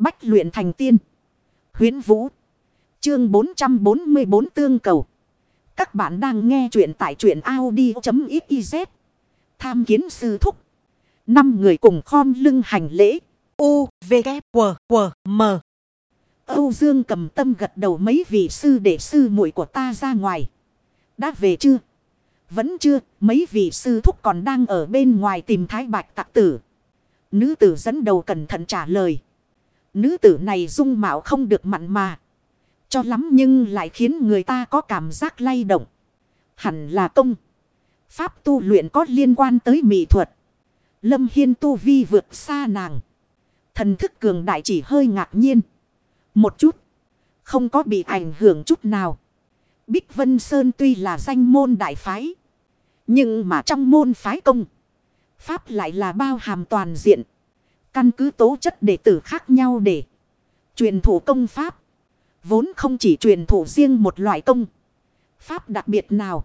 Bách luyện thành tiên. Huyến Vũ. Chương 444 Tương Cầu. Các bạn đang nghe truyện tại truyện Audi.xyz. Tham kiến sư thúc. Năm người cùng khom lưng hành lễ. U, V, K, W, W, M. Âu Dương cầm tâm gật đầu mấy vị sư đệ sư muội của ta ra ngoài. Đã về chưa? Vẫn chưa, mấy vị sư thúc còn đang ở bên ngoài tìm thái bạch tạc tử. Nữ tử dẫn đầu cẩn thận trả lời. Nữ tử này dung mạo không được mặn mà. Cho lắm nhưng lại khiến người ta có cảm giác lay động. Hẳn là công. Pháp tu luyện có liên quan tới mỹ thuật. Lâm Hiên tu vi vượt xa nàng. Thần thức cường đại chỉ hơi ngạc nhiên. Một chút. Không có bị ảnh hưởng chút nào. Bích Vân Sơn tuy là danh môn đại phái. Nhưng mà trong môn phái công. Pháp lại là bao hàm toàn diện. Căn cứ tố chất đệ tử khác nhau để truyền thủ công pháp. Vốn không chỉ truyền thủ riêng một loại công. Pháp đặc biệt nào.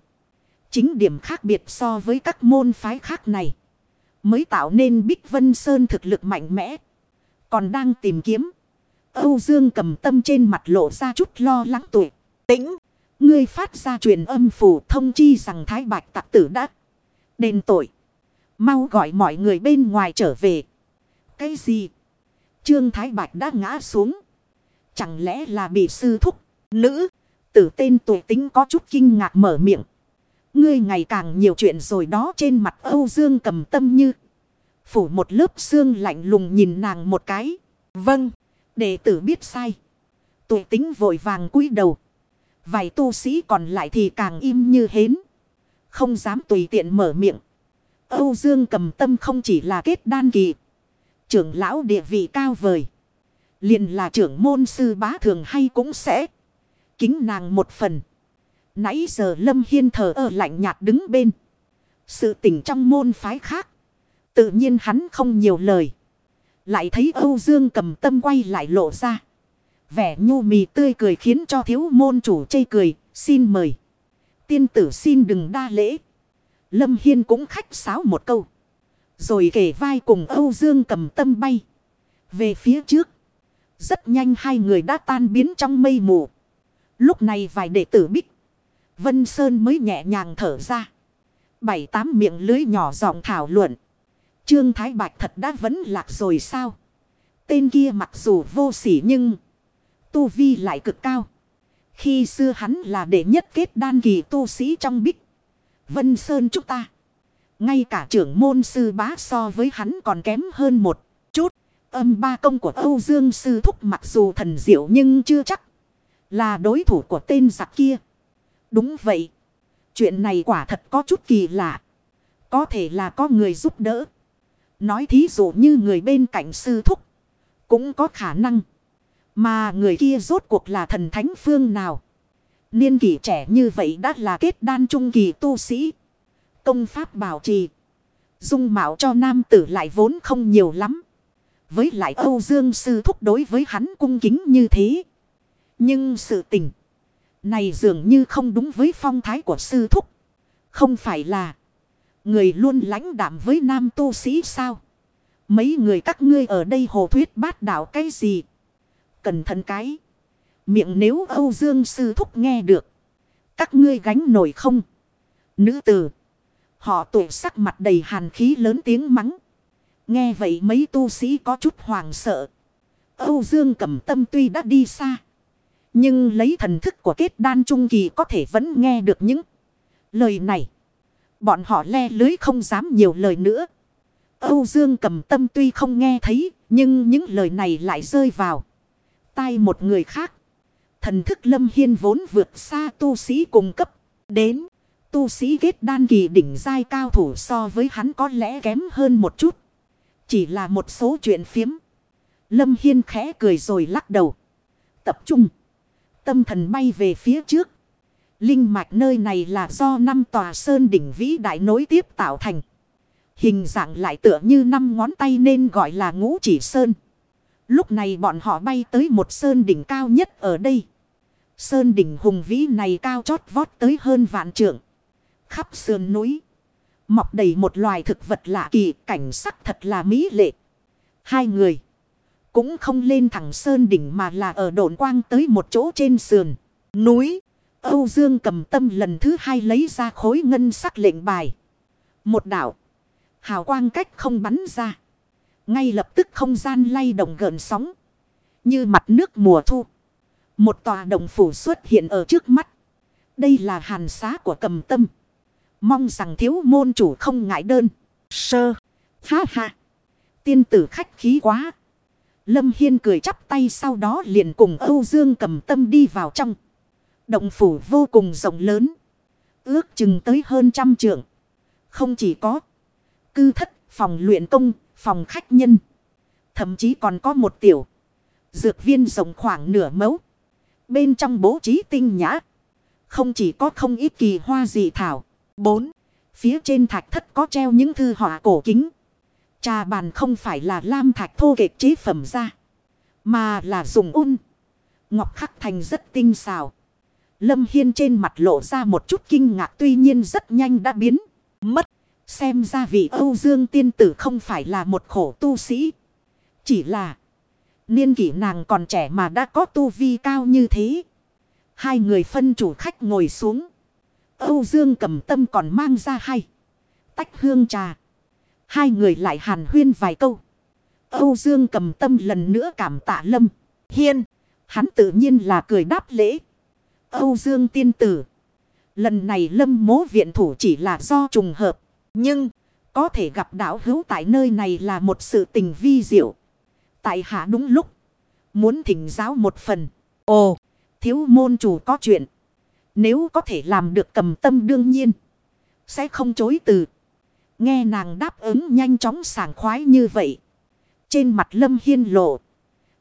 Chính điểm khác biệt so với các môn phái khác này. Mới tạo nên Bích Vân Sơn thực lực mạnh mẽ. Còn đang tìm kiếm. Âu Dương cầm tâm trên mặt lộ ra chút lo lắng tuổi. Tĩnh. Ngươi phát ra truyền âm phủ thông chi rằng Thái Bạch tặc tử đã đền tội. Mau gọi mọi người bên ngoài trở về. Cái gì? Trương Thái Bạch đã ngã xuống. Chẳng lẽ là bị sư thúc, nữ, tử tên tuổi tính có chút kinh ngạc mở miệng. Ngươi ngày càng nhiều chuyện rồi đó trên mặt Âu Dương cầm tâm như. Phủ một lớp xương lạnh lùng nhìn nàng một cái. Vâng, đệ tử biết sai. Tuổi tính vội vàng cúi đầu. Vài tu sĩ còn lại thì càng im như hến. Không dám tùy tiện mở miệng. Âu Dương cầm tâm không chỉ là kết đan kỳ. Trưởng lão địa vị cao vời. liền là trưởng môn sư bá thường hay cũng sẽ. Kính nàng một phần. Nãy giờ Lâm Hiên thờ ở lạnh nhạt đứng bên. Sự tình trong môn phái khác. Tự nhiên hắn không nhiều lời. Lại thấy Âu Dương cầm tâm quay lại lộ ra. Vẻ nhu mì tươi cười khiến cho thiếu môn chủ chê cười. Xin mời. Tiên tử xin đừng đa lễ. Lâm Hiên cũng khách sáo một câu. Rồi kể vai cùng Âu Dương cầm tâm bay. Về phía trước. Rất nhanh hai người đã tan biến trong mây mù. Lúc này vài đệ tử bích. Vân Sơn mới nhẹ nhàng thở ra. Bảy tám miệng lưới nhỏ giọng thảo luận. Trương Thái Bạch thật đã vẫn lạc rồi sao? Tên kia mặc dù vô sỉ nhưng tu vi lại cực cao. Khi xưa hắn là đệ nhất kết đan kỳ tu sĩ trong bích. Vân Sơn chúng ta. Ngay cả trưởng môn sư bá so với hắn còn kém hơn một chút. Âm ba công của Âu Dương sư thúc mặc dù thần diệu nhưng chưa chắc là đối thủ của tên giặc kia. Đúng vậy. Chuyện này quả thật có chút kỳ lạ. Có thể là có người giúp đỡ. Nói thí dụ như người bên cạnh sư thúc. Cũng có khả năng. Mà người kia rốt cuộc là thần thánh phương nào. Niên kỷ trẻ như vậy đã là kết đan trung kỳ tu sĩ. Công pháp bảo trì. Dung mạo cho nam tử lại vốn không nhiều lắm. Với lại Âu Dương sư thúc đối với hắn cung kính như thế. Nhưng sự tình này dường như không đúng với phong thái của sư thúc. Không phải là người luôn lãnh đạm với nam tu sĩ sao? Mấy người các ngươi ở đây hồ thuyết bát đạo cái gì? Cẩn thận cái. Miệng nếu Âu Dương sư thúc nghe được. Các ngươi gánh nổi không? Nữ tử. Họ tụ sắc mặt đầy hàn khí lớn tiếng mắng. Nghe vậy mấy tu sĩ có chút hoàng sợ. Âu Dương cầm tâm tuy đã đi xa. Nhưng lấy thần thức của kết đan trung kỳ có thể vẫn nghe được những lời này. Bọn họ le lưới không dám nhiều lời nữa. Âu Dương cầm tâm tuy không nghe thấy, nhưng những lời này lại rơi vào. Tai một người khác. Thần thức lâm hiên vốn vượt xa tu sĩ cùng cấp. Đến, tu sĩ kết đan kỳ đỉnh giai cao thủ so với hắn có lẽ kém hơn một chút. Chỉ là một số chuyện phiếm. Lâm Hiên khẽ cười rồi lắc đầu. Tập trung. Tâm thần bay về phía trước. Linh mạch nơi này là do năm tòa sơn đỉnh vĩ đại nối tiếp tạo thành. Hình dạng lại tựa như năm ngón tay nên gọi là ngũ chỉ sơn. Lúc này bọn họ bay tới một sơn đỉnh cao nhất ở đây. Sơn đỉnh hùng vĩ này cao chót vót tới hơn vạn trượng. Khắp sườn núi. Mọc đầy một loài thực vật lạ kỳ, cảnh sắc thật là mỹ lệ. Hai người. Cũng không lên thẳng sơn đỉnh mà là ở đồn quang tới một chỗ trên sườn. Núi. Âu Dương cầm tâm lần thứ hai lấy ra khối ngân sắc lệnh bài. Một đảo. Hào quang cách không bắn ra. Ngay lập tức không gian lay động gợn sóng. Như mặt nước mùa thu. Một tòa đồng phủ xuất hiện ở trước mắt. Đây là hàn xá của cầm tâm. Mong rằng thiếu môn chủ không ngại đơn. Sơ. Ha ha. Tiên tử khách khí quá. Lâm Hiên cười chắp tay sau đó liền cùng Âu Dương cầm tâm đi vào trong. Động phủ vô cùng rộng lớn. Ước chừng tới hơn trăm trượng. Không chỉ có cư thất, phòng luyện công, phòng khách nhân. Thậm chí còn có một tiểu. Dược viên rộng khoảng nửa mẫu. Bên trong bố trí tinh nhã. Không chỉ có không ít kỳ hoa dị thảo bốn Phía trên thạch thất có treo những thư họa cổ kính. Trà bàn không phải là lam thạch thô kệch chế phẩm ra. Mà là dùng un. Ngọc khắc thành rất tinh xào. Lâm Hiên trên mặt lộ ra một chút kinh ngạc, tuy nhiên rất nhanh đã biến. Mất. Xem ra vị Âu Dương tiên tử không phải là một khổ tu sĩ. Chỉ là. Niên kỷ nàng còn trẻ mà đã có tu vi cao như thế. Hai người phân chủ khách ngồi xuống. Âu Dương cầm tâm còn mang ra hai Tách hương trà. Hai người lại hàn huyên vài câu. Âu Dương cầm tâm lần nữa cảm tạ Lâm. Hiên. Hắn tự nhiên là cười đáp lễ. Âu Dương tiên tử. Lần này Lâm mố viện thủ chỉ là do trùng hợp. Nhưng. Có thể gặp đảo hữu tại nơi này là một sự tình vi diệu. Tại hạ đúng lúc. Muốn thỉnh giáo một phần. Ồ. Thiếu môn chủ có chuyện. Nếu có thể làm được cầm tâm đương nhiên. Sẽ không chối từ. Nghe nàng đáp ứng nhanh chóng sảng khoái như vậy. Trên mặt lâm hiên lộ.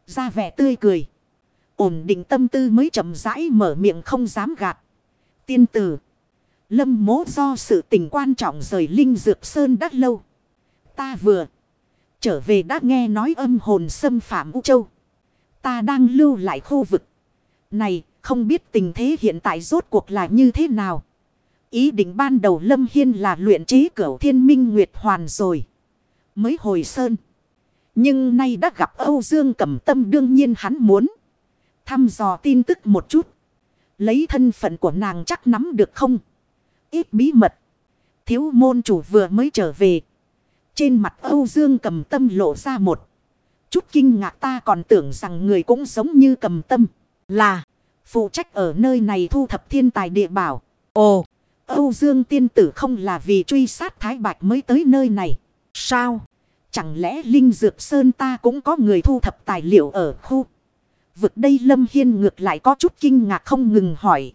Ra vẻ tươi cười. Ổn định tâm tư mới chậm rãi mở miệng không dám gạt. Tiên tử. Lâm mố do sự tình quan trọng rời Linh Dược Sơn đã lâu. Ta vừa trở về đã nghe nói âm hồn xâm phạm U Châu. Ta đang lưu lại khu vực. Này, không biết tình thế hiện tại rốt cuộc là như thế nào. Ý định ban đầu Lâm Hiên là luyện trí cửu thiên minh Nguyệt Hoàn rồi. Mới hồi sơn. Nhưng nay đã gặp Âu Dương cầm tâm đương nhiên hắn muốn. Thăm dò tin tức một chút. Lấy thân phận của nàng chắc nắm được không? Ít bí mật. Thiếu môn chủ vừa mới trở về. Trên mặt Âu Dương cầm tâm lộ ra một. Chút kinh ngạc ta còn tưởng rằng người cũng giống như cầm tâm. Là. Phụ trách ở nơi này thu thập thiên tài địa bảo. Ồ. Âu Dương tiên tử không là vì truy sát Thái Bạch mới tới nơi này. Sao? Chẳng lẽ Linh Dược Sơn ta cũng có người thu thập tài liệu ở khu? Vực đây Lâm Hiên ngược lại có chút kinh ngạc không ngừng hỏi.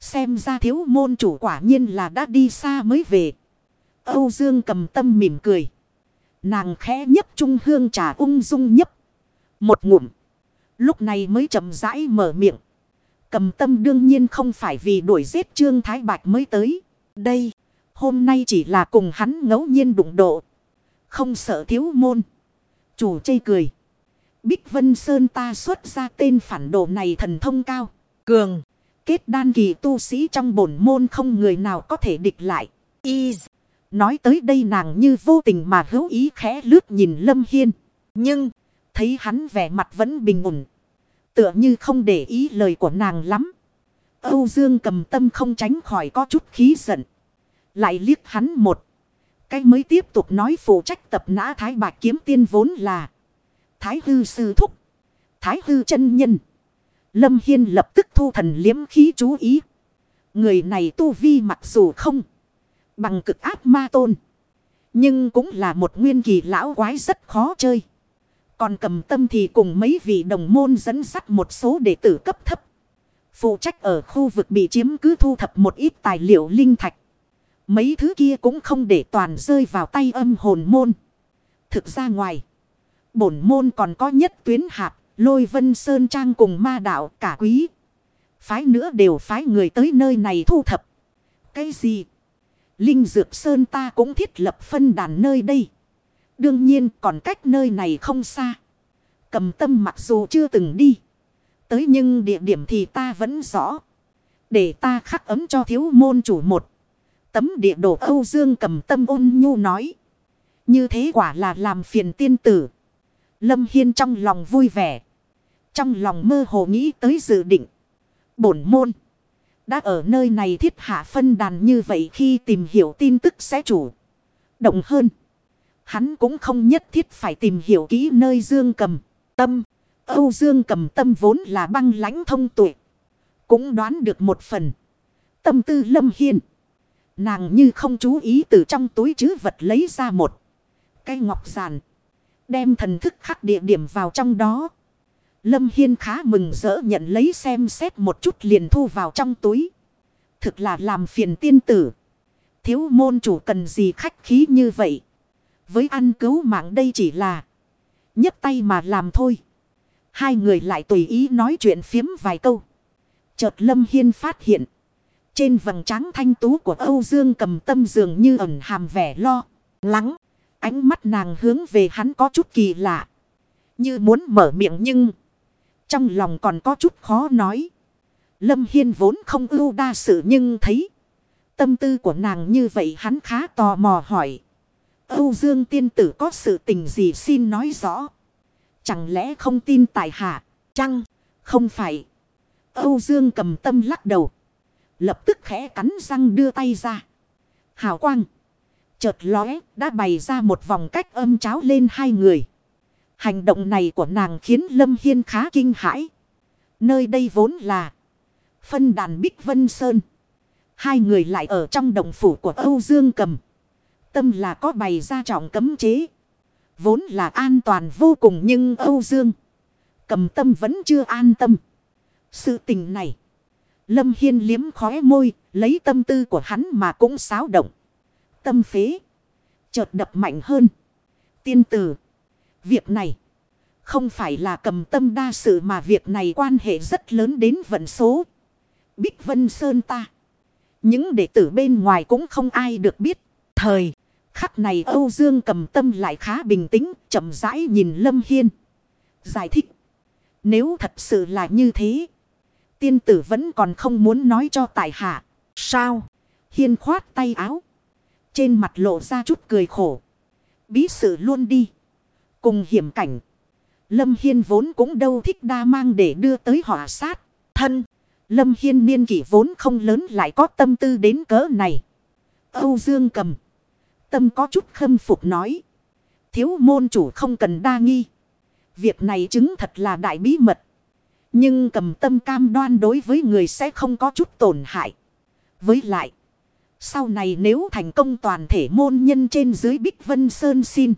Xem ra thiếu môn chủ quả nhiên là đã đi xa mới về. Âu Dương cầm tâm mỉm cười. Nàng khẽ nhấp trung hương trà ung dung nhấp. Một ngụm. Lúc này mới chậm rãi mở miệng. Cầm tâm đương nhiên không phải vì đuổi giết Trương Thái Bạch mới tới. Đây. Hôm nay chỉ là cùng hắn ngẫu nhiên đụng độ. Không sợ thiếu môn. Chủ chây cười. Bích Vân Sơn ta xuất ra tên phản đồ này thần thông cao. Cường. Kết đan kỳ tu sĩ trong bổn môn không người nào có thể địch lại. Y. Nói tới đây nàng như vô tình mà hữu ý khẽ lướt nhìn Lâm Hiên. Nhưng. Thấy hắn vẻ mặt vẫn bình ổn. Tựa như không để ý lời của nàng lắm. Âu Dương cầm tâm không tránh khỏi có chút khí giận. Lại liếc hắn một. Cái mới tiếp tục nói phụ trách tập nã Thái Bạch kiếm tiên vốn là. Thái hư sư thúc. Thái hư chân nhân. Lâm Hiên lập tức thu thần liếm khí chú ý. Người này tu vi mặc dù không. Bằng cực áp ma tôn. Nhưng cũng là một nguyên kỳ lão quái rất khó chơi. Còn cầm tâm thì cùng mấy vị đồng môn dẫn dắt một số đệ tử cấp thấp. Phụ trách ở khu vực bị chiếm cứ thu thập một ít tài liệu linh thạch. Mấy thứ kia cũng không để toàn rơi vào tay âm hồn môn. Thực ra ngoài. Bổn môn còn có nhất tuyến hạp, lôi vân sơn trang cùng ma đạo cả quý. Phái nữa đều phái người tới nơi này thu thập. Cái gì? Linh dược sơn ta cũng thiết lập phân đàn nơi đây. Đương nhiên còn cách nơi này không xa. Cầm tâm mặc dù chưa từng đi. Tới nhưng địa điểm thì ta vẫn rõ. Để ta khắc ấm cho thiếu môn chủ một. Tấm địa đồ Âu Dương cầm tâm ôn nhu nói. Như thế quả là làm phiền tiên tử. Lâm Hiên trong lòng vui vẻ. Trong lòng mơ hồ nghĩ tới dự định. Bổn môn. Đã ở nơi này thiết hạ phân đàn như vậy khi tìm hiểu tin tức sẽ chủ. Động hơn. Hắn cũng không nhất thiết phải tìm hiểu kỹ nơi dương cầm. Tâm. Âu dương cầm tâm vốn là băng lãnh thông tuệ. Cũng đoán được một phần. Tâm tư lâm hiên. Nàng như không chú ý từ trong túi chứ vật lấy ra một. Cây ngọc giàn. Đem thần thức khắc địa điểm vào trong đó. Lâm Hiên khá mừng rỡ nhận lấy xem xét một chút liền thu vào trong túi. Thực là làm phiền tiên tử. Thiếu môn chủ cần gì khách khí như vậy. Với ăn cứu mạng đây chỉ là nhấc tay mà làm thôi. Hai người lại tùy ý nói chuyện phiếm vài câu. Chợt Lâm Hiên phát hiện. Trên vầng trắng thanh tú của Âu Dương cầm tâm dường như ẩn hàm vẻ lo, lắng. Ánh mắt nàng hướng về hắn có chút kỳ lạ. Như muốn mở miệng nhưng... Trong lòng còn có chút khó nói. Lâm Hiên vốn không ưu đa sự nhưng thấy. Tâm tư của nàng như vậy hắn khá tò mò hỏi. Âu Dương tiên tử có sự tình gì xin nói rõ. Chẳng lẽ không tin tại hạ? Chăng? Không phải. Âu Dương cầm tâm lắc đầu. Lập tức khẽ cắn răng đưa tay ra. Hào quang. Chợt lóe, đã bày ra một vòng cách âm cháo lên hai người. Hành động này của nàng khiến Lâm Hiên khá kinh hãi. Nơi đây vốn là phân đàn Bích Vân Sơn. Hai người lại ở trong đồng phủ của Âu Dương Cầm. Tâm là có bày ra trọng cấm chế. Vốn là an toàn vô cùng nhưng Âu Dương Cầm tâm vẫn chưa an tâm. Sự tình này. Lâm Hiên liếm khóe môi, lấy tâm tư của hắn mà cũng xáo động. Tâm phế. Chợt đập mạnh hơn. Tiên tử. Việc này. Không phải là cầm tâm đa sự mà việc này quan hệ rất lớn đến vận số. Bích Vân Sơn ta. Những đệ tử bên ngoài cũng không ai được biết. Thời. Khắc này Âu Dương cầm tâm lại khá bình tĩnh. chậm rãi nhìn Lâm Hiên. Giải thích. Nếu thật sự là như thế. Tiên tử vẫn còn không muốn nói cho tại hạ. Sao? Hiên khoát tay áo. Trên mặt lộ ra chút cười khổ. Bí sự luôn đi. Cùng hiểm cảnh. Lâm Hiên vốn cũng đâu thích đa mang để đưa tới họa sát. Thân. Lâm Hiên niên kỷ vốn không lớn lại có tâm tư đến cỡ này. Âu Dương cầm. Tâm có chút khâm phục nói. Thiếu môn chủ không cần đa nghi. Việc này chứng thật là đại bí mật. Nhưng cầm tâm cam đoan đối với người sẽ không có chút tổn hại. Với lại. Sau này nếu thành công toàn thể môn nhân trên dưới Bích Vân Sơn xin.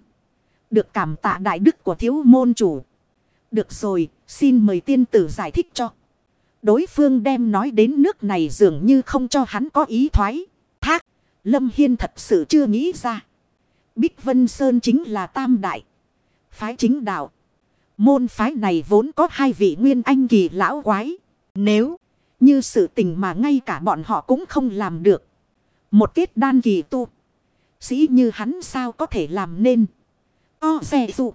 Được cảm tạ đại đức của thiếu môn chủ. Được rồi, xin mời tiên tử giải thích cho. Đối phương đem nói đến nước này dường như không cho hắn có ý thoái. Lâm Hiên thật sự chưa nghĩ ra. Bích Vân Sơn chính là tam đại. Phái chính đạo. Môn phái này vốn có hai vị nguyên anh kỳ lão quái. Nếu như sự tình mà ngay cả bọn họ cũng không làm được. Một kết đan kỳ tu. Sĩ như hắn sao có thể làm nên. O xe dụng.